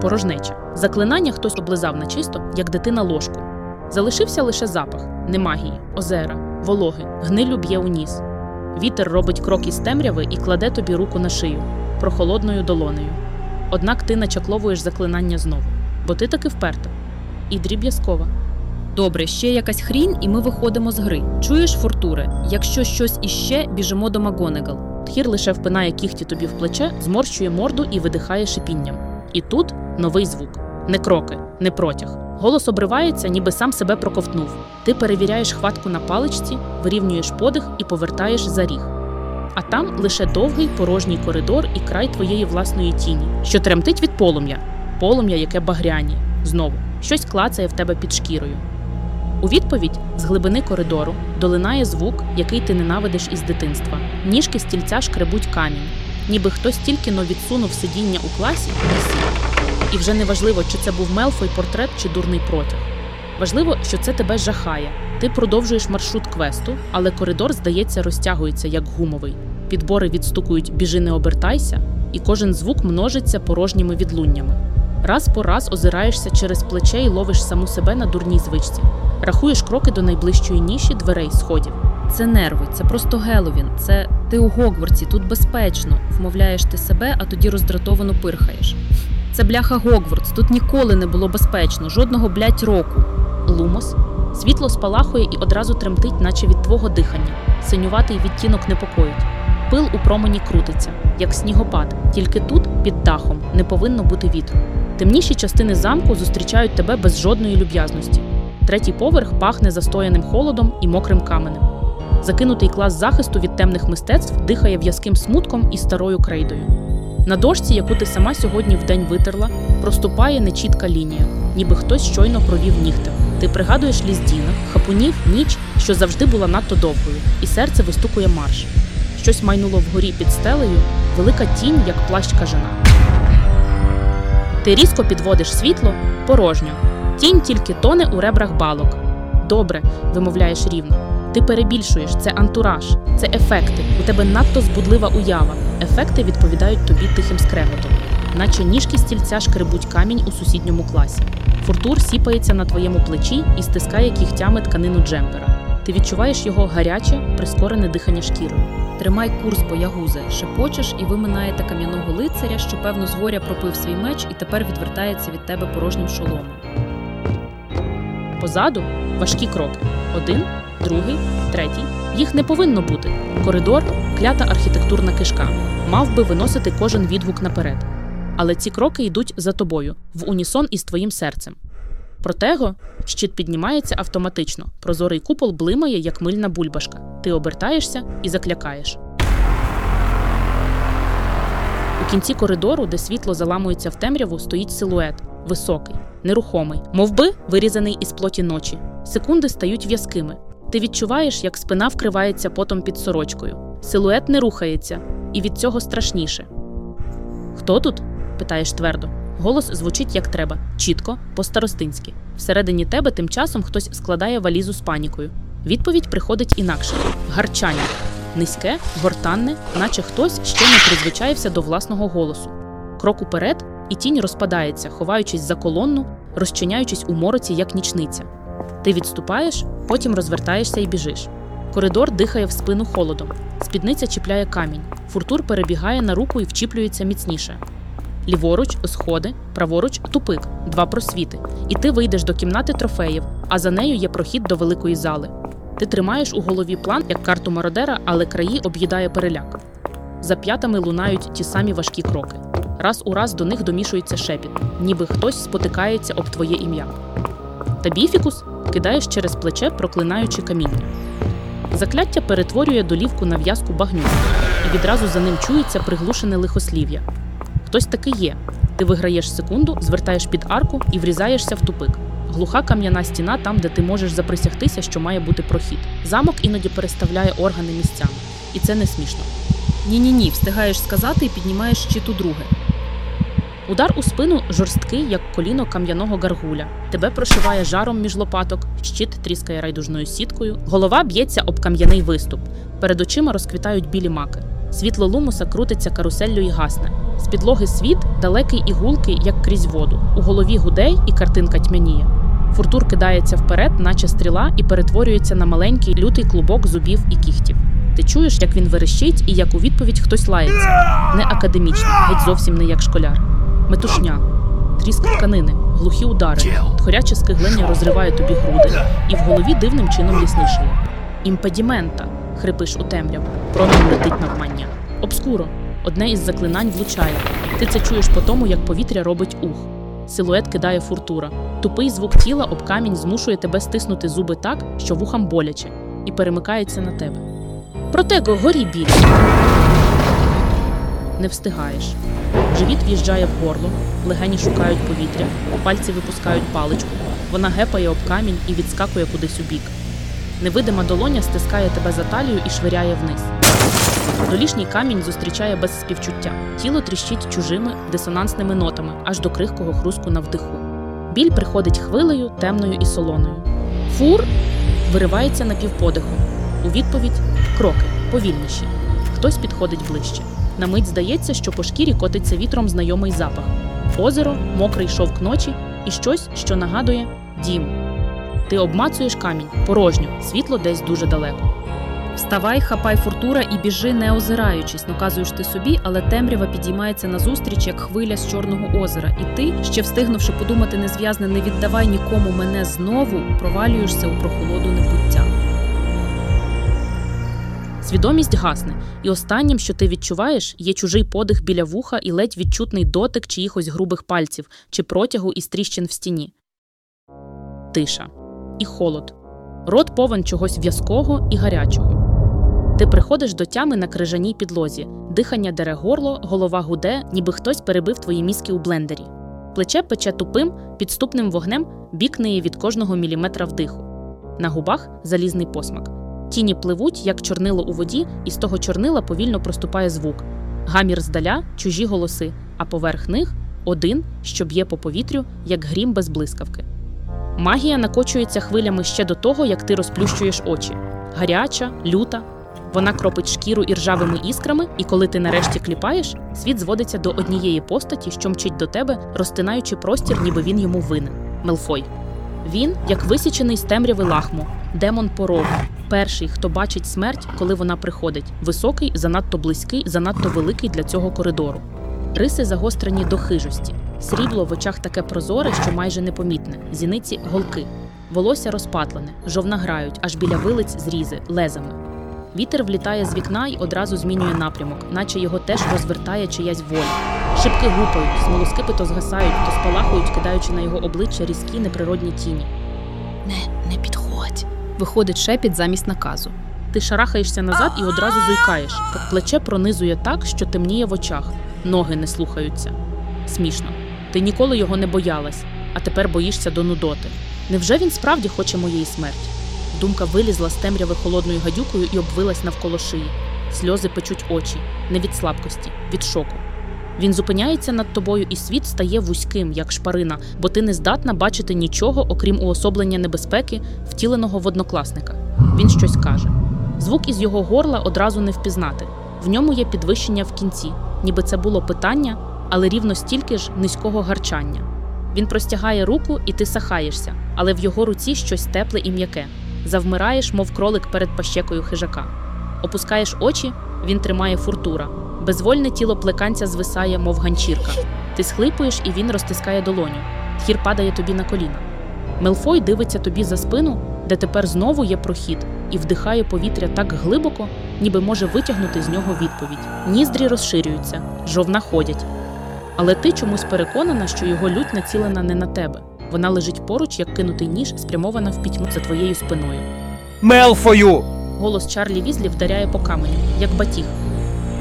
порожнеча. Заклинання хтось облизав на чисто, як дитина ложку. Залишився лише запах, не магії, озера, вологи, гнилю б'є у ніс. Вітер робить крок із темряви і кладе тобі руку на шию прохолодною долонею. Однак ти начакловуєш заклинання знову, бо ти таки вперта. І дріб'язкова. Добре, ще якась хрінь, і ми виходимо з гри. Чуєш, Фортуре? Якщо щось іще, біжимо до Магонегал. Тхір лише впинає кіхті тобі в плече, зморщує морду і видихає шипінням. І тут новий звук: не кроки, не протяг. Голос обривається, ніби сам себе проковтнув. Ти перевіряєш хватку на паличці, вирівнюєш подих і повертаєш за ріг. А там лише довгий порожній коридор і край твоєї власної тіні, що тремтить від полум'я, полум'я, яке багряніє. Знову щось клацає в тебе під шкірою. У відповідь з глибини коридору долинає звук, який ти ненавидиш із дитинства. Ніжки стільця шкребуть камінь, ніби хтось тільки но відсунув сидіння у класі і сів. І вже не важливо, чи це був Мелфой портрет чи дурний протяг. Важливо, що це тебе жахає. Ти продовжуєш маршрут квесту, але коридор, здається, розтягується як гумовий. Підбори відстукують біжи не обертайся, і кожен звук множиться порожніми відлуннями. Раз по раз озираєшся через плече і ловиш саму себе на дурній звичці. Рахуєш кроки до найближчої ніші дверей сходів. Це нерви, це просто Геловін. Це ти у Гогвартсі, тут безпечно. Вмовляєш ти себе, а тоді роздратовано пирхаєш. Це бляха Гогвартс, тут ніколи не було безпечно, жодного блять року. Лумос. Світло спалахує і одразу тремтить, наче від твого дихання. Синюватий відтінок непокоїть. Пил у промені крутиться, як снігопад. Тільки тут, під дахом, не повинно бути вітру. Темніші частини замку зустрічають тебе без жодної люб'язності. Третій поверх пахне застояним холодом і мокрим каменем. Закинутий клас захисту від темних мистецтв дихає в'язким смутком і старою крейдою. На дошці, яку ти сама сьогодні вдень витерла, проступає нечітка лінія, ніби хтось щойно провів нігтем. Ти пригадуєш ліздіна, хапунів, ніч, що завжди була надто довгою, і серце вистукує марш. Щось майнуло вгорі під стелею, велика тінь, як плащ кажана. Ти різко підводиш світло порожньо. Тінь тільки тоне у ребрах балок. Добре, вимовляєш рівно. Ти перебільшуєш, це антураж, це ефекти. У тебе надто збудлива уява. Ефекти відповідають тобі тихим скреготом, наче ніжки стільця шкребуть камінь у сусідньому класі. Фуртур сіпається на твоєму плечі і стискає кігтями тканину джемпера. Ти відчуваєш його гаряче, прискорене дихання шкірою. Тримай курс, боягузе, шепочеш і ви минаєте кам'яного лицаря, що певно з горя пропив свій меч і тепер відвертається від тебе порожнім шоломом. Позаду важкі кроки. Один, другий, третій. Їх не повинно бути. Коридор клята архітектурна кишка. Мав би виносити кожен відгук наперед. Але ці кроки йдуть за тобою, в унісон із твоїм серцем. Протего щит піднімається автоматично. Прозорий купол блимає, як мильна бульбашка. Ти обертаєшся і заклякаєш. У кінці коридору, де світло заламується в темряву, стоїть силует високий, нерухомий, мов би вирізаний із плоті ночі. Секунди стають в'язкими. Ти відчуваєш, як спина вкривається потом під сорочкою. Силует не рухається, і від цього страшніше. Хто тут? питаєш твердо. Голос звучить як треба, чітко, по-старостинськи. Всередині тебе тим часом хтось складає валізу з панікою. Відповідь приходить інакше: гарчання. Низьке, гортанне, наче хтось ще не призвичаївся до власного голосу. Крок уперед, і тінь розпадається, ховаючись за колонну, розчиняючись у мороці, як нічниця. Ти відступаєш, потім розвертаєшся і біжиш. Коридор дихає в спину холодом. Спідниця чіпляє камінь. Фуртур перебігає на руку і вчіплюється міцніше. Ліворуч сходи, праворуч тупик, два просвіти. І ти вийдеш до кімнати трофеїв, а за нею є прохід до великої зали. Ти тримаєш у голові план як карту мародера, але краї об'їдає переляк. За п'ятами лунають ті самі важкі кроки. Раз у раз до них домішується шепіт, ніби хтось спотикається об твоє ім'я. Та біфікус кидаєш через плече, проклинаючи каміння. Закляття перетворює долівку на в'язку багню, і відразу за ним чується приглушене лихослів'я. Хтось таки є. Ти виграєш секунду, звертаєш під арку і врізаєшся в тупик. Глуха кам'яна стіна там, де ти можеш заприсягтися, що має бути прохід. Замок іноді переставляє органи місцями, і це не смішно. Ні, ні, встигаєш сказати і піднімаєш щит у друге. Удар у спину жорсткий, як коліно кам'яного гаргуля. Тебе прошиває жаром між лопаток, щит тріскає райдужною сіткою, голова б'ється об кам'яний виступ. Перед очима розквітають білі маки. Світло лумуса крутиться каруселлю і гасне. З підлоги світ далекий і гулкий, як крізь воду. У голові гудей і картинка тьмяніє. Фуртур кидається вперед, наче стріла, і перетворюється на маленький лютий клубок зубів і кігтів. Ти чуєш, як він верещить, і як у відповідь хтось лається. Не академічно, геть зовсім не як школяр. Метушня, тріск тканини, глухі удари, тхоряче скиглення розриває тобі груди, і в голові дивним чином яснішає. Імпедімента, хрипиш у темряву, промінь летить навмання. Обскуро, одне із заклинань влучає. Ти це чуєш по тому, як повітря робить ух. Силует кидає фуртура. Тупий звук тіла об камінь змушує тебе стиснути зуби так, що вухам боляче, і перемикається на тебе. Протего, горі біль. Не встигаєш. Живіт в'їжджає в горло, легені шукають повітря, пальці випускають паличку. Вона гепає об камінь і відскакує кудись у бік. Невидима долоня стискає тебе за талію і швиряє вниз. Долішній камінь зустрічає без співчуття. Тіло тріщить чужими дисонансними нотами, аж до крихкого хруску на вдиху. Біль приходить хвилею, темною і солоною. Фур виривається на півподиху. У відповідь кроки повільніші. Хтось підходить ближче. На мить здається, що по шкірі котиться вітром знайомий запах. Озеро, мокрий шовк ночі і щось, що нагадує дім. Ти обмацуєш камінь, порожньо, світло десь дуже далеко. Вставай, хапай фуртура і біжи, не озираючись, наказуєш ти собі, але темрява підіймається назустріч, як хвиля з Чорного озера. І ти, ще встигнувши подумати незв'язне, не віддавай нікому мене знову, провалюєшся у прохолоду небуття. Свідомість гасне, і останнім, що ти відчуваєш, є чужий подих біля вуха і ледь відчутний дотик чиїхось грубих пальців чи протягу із тріщин в стіні. Тиша і холод. Рот повен чогось в'язкого і гарячого. Ти приходиш до тями на крижаній підлозі, дихання дере горло, голова гуде, ніби хтось перебив твої мізки у блендері. Плече пече тупим, підступним вогнем, бікнеє від кожного міліметра вдиху. На губах залізний посмак. Тіні пливуть, як чорнило у воді, і з того чорнила повільно проступає звук. Гамір здаля, чужі голоси, а поверх них один, що б'є по повітрю, як грім без блискавки. Магія накочується хвилями ще до того, як ти розплющуєш очі. Гаряча, люта. Вона кропить шкіру іржавими іскрами, і коли ти нарешті кліпаєш, світ зводиться до однієї постаті, що мчить до тебе, розтинаючи простір, ніби він йому винен. Мелфой. Він, як висічений з темряви лахму, демон порогу, перший, хто бачить смерть, коли вона приходить, високий, занадто близький, занадто великий для цього коридору. Риси загострені до хижості, срібло в очах таке прозоре, що майже непомітне, зіниці голки, волосся розпатлене, жовна грають, аж біля вилиць зрізи, лезами. Вітер влітає з вікна й одразу змінює напрямок, наче його теж розвертає чиясь воля. Шибки гупають, смолоскипи то згасають, то спалахують, кидаючи на його обличчя різкі неприродні тіні. Не, не підходь. Виходить шепіт замість наказу. Ти шарахаєшся назад і одразу зуйкаєш. Плече пронизує так, що темніє в очах, ноги не слухаються. Смішно. Ти ніколи його не боялась, а тепер боїшся до нудоти. Невже він справді хоче моєї смерті? Думка вилізла з темряви холодною гадюкою і обвилась навколо шиї. Сльози печуть очі, не від слабкості, від шоку. Він зупиняється над тобою, і світ стає вузьким, як шпарина, бо ти не здатна бачити нічого, окрім уособлення небезпеки, втіленого в однокласника. Він щось каже. Звук із його горла одразу не впізнати. В ньому є підвищення в кінці, ніби це було питання, але рівно стільки ж низького гарчання. Він простягає руку, і ти сахаєшся, але в його руці щось тепле і м'яке. Завмираєш, мов кролик перед пащекою хижака. Опускаєш очі, він тримає фуртура. Безвольне тіло плеканця звисає, мов ганчірка. Ти схлипуєш, і він розтискає долоню. Тхір падає тобі на коліна. Мелфой дивиться тобі за спину, де тепер знову є прохід, і вдихає повітря так глибоко, ніби може витягнути з нього відповідь. Ніздрі розширюються, жовна ходять. Але ти чомусь переконана, що його лють націлена не на тебе. Вона лежить поруч, як кинутий ніж, спрямована в пітьму за твоєю спиною. Мелфою! Голос Чарлі Візлі вдаряє по каменю, як батіг.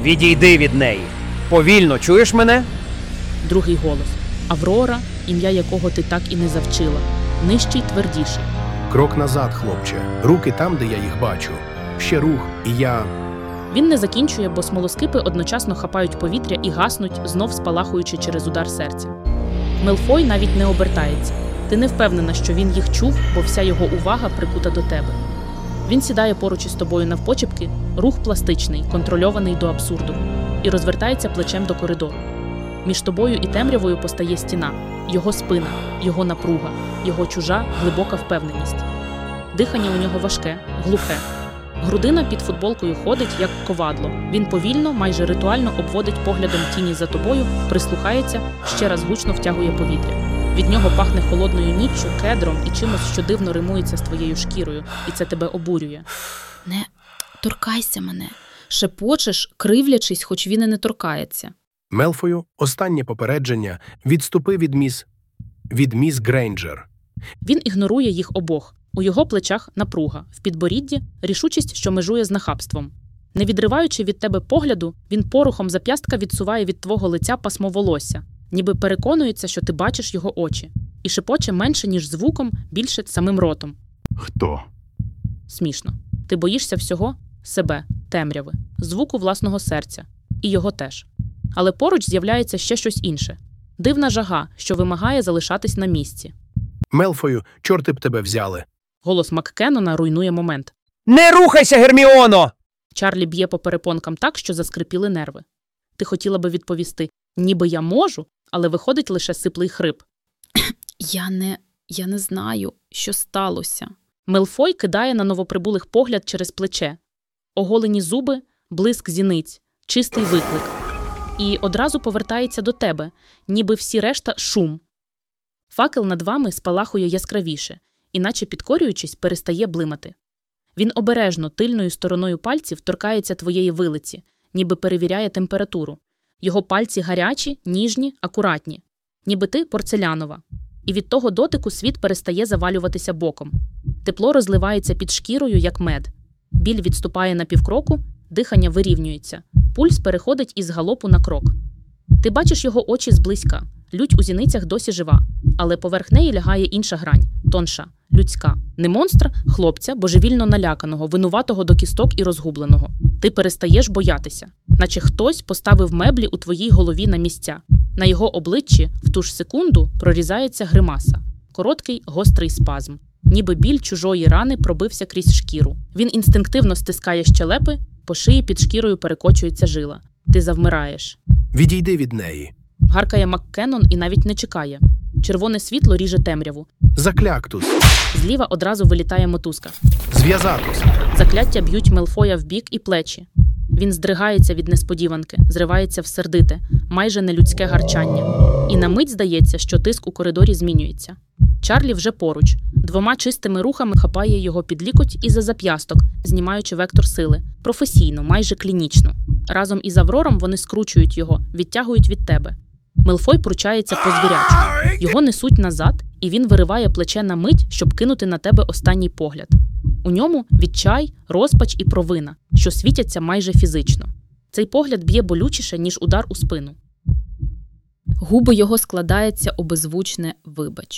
Відійди від неї. Повільно чуєш мене? Другий голос Аврора, ім'я якого ти так і не завчила. Нижчий твердіший. Крок назад, хлопче. Руки там, де я їх бачу. Ще рух, і я. Він не закінчує, бо смолоскипи одночасно хапають повітря і гаснуть, знов спалахуючи через удар серця. Мелфой навіть не обертається. Ти не впевнена, що він їх чув, бо вся його увага прикута до тебе. Він сідає поруч із тобою навпочепки, рух пластичний, контрольований до абсурду, і розвертається плечем до коридору. Між тобою і темрявою постає стіна, його спина, його напруга, його чужа, глибока впевненість. Дихання у нього важке, глухе. Грудина під футболкою ходить, як ковадло. Він повільно, майже ритуально обводить поглядом тіні за тобою, прислухається, ще раз гучно втягує повітря. Від нього пахне холодною ніччю, кедром і чимось, що дивно римується з твоєю шкірою, і це тебе обурює. Не торкайся мене. Шепочеш, кривлячись, хоч він і не торкається. Мелфою останнє попередження відступи від міс від міс Грейнджер. Він ігнорує їх обох. У його плечах напруга, в підборідді рішучість, що межує з нахабством. Не відриваючи від тебе погляду, він порухом зап'ястка відсуває від твого лиця пасмо волосся, ніби переконується, що ти бачиш його очі, і шепоче менше, ніж звуком, більше самим ротом. Хто? Смішно. Ти боїшся всього себе, темряви, звуку власного серця, і його теж. Але поруч з'являється ще щось інше дивна жага, що вимагає залишатись на місці. Мелфою, чорти б тебе взяли. Голос Маккеннона руйнує момент. Не рухайся, Герміоно! Чарлі б'є по перепонкам так, що заскрипіли нерви. Ти хотіла би відповісти, ніби я можу, але виходить лише сиплий хрип. Я не. я не знаю, що сталося. Мелфой кидає на новоприбулих погляд через плече, оголені зуби, блиск зіниць, чистий виклик. І одразу повертається до тебе, ніби всі решта шум. Факел над вами спалахує яскравіше, іначе підкорюючись, перестає блимати. Він обережно тильною стороною пальців торкається твоєї вилиці, ніби перевіряє температуру. Його пальці гарячі, ніжні, акуратні, ніби ти порцелянова. І від того дотику світ перестає завалюватися боком. Тепло розливається під шкірою, як мед. Біль відступає на півкроку, дихання вирівнюється, пульс переходить із галопу на крок. Ти бачиш його очі зблизька, лють у зіницях досі жива, але поверх неї лягає інша грань тонша, людська, не монстра, хлопця, божевільно наляканого, винуватого до кісток і розгубленого. Ти перестаєш боятися, наче хтось поставив меблі у твоїй голові на місця. На його обличчі в ту ж секунду прорізається гримаса, короткий гострий спазм, ніби біль чужої рани пробився крізь шкіру. Він інстинктивно стискає щелепи, по шиї під шкірою перекочується жила. Ти завмираєш. Відійди від неї. Гаркає Маккеннон і навіть не чекає. Червоне світло ріже темряву. Закляктус. Зліва одразу вилітає мотузка. Зв'язатус. Закляття б'ють Мелфоя в бік і плечі. Він здригається від несподіванки, зривається в сердите, майже нелюдське гарчання. І на мить здається, що тиск у коридорі змінюється. Чарлі вже поруч, двома чистими рухами хапає його під лікоть і за зап'ясток, знімаючи вектор сили, професійно, майже клінічно. Разом із Аврором вони скручують його, відтягують від тебе. Мелфой пручається по звірячу. Його несуть назад, і він вириває плече на мить, щоб кинути на тебе останній погляд. У ньому відчай, розпач і провина, що світяться майже фізично. Цей погляд б'є болючіше, ніж удар у спину. Губи його складаються у вибач.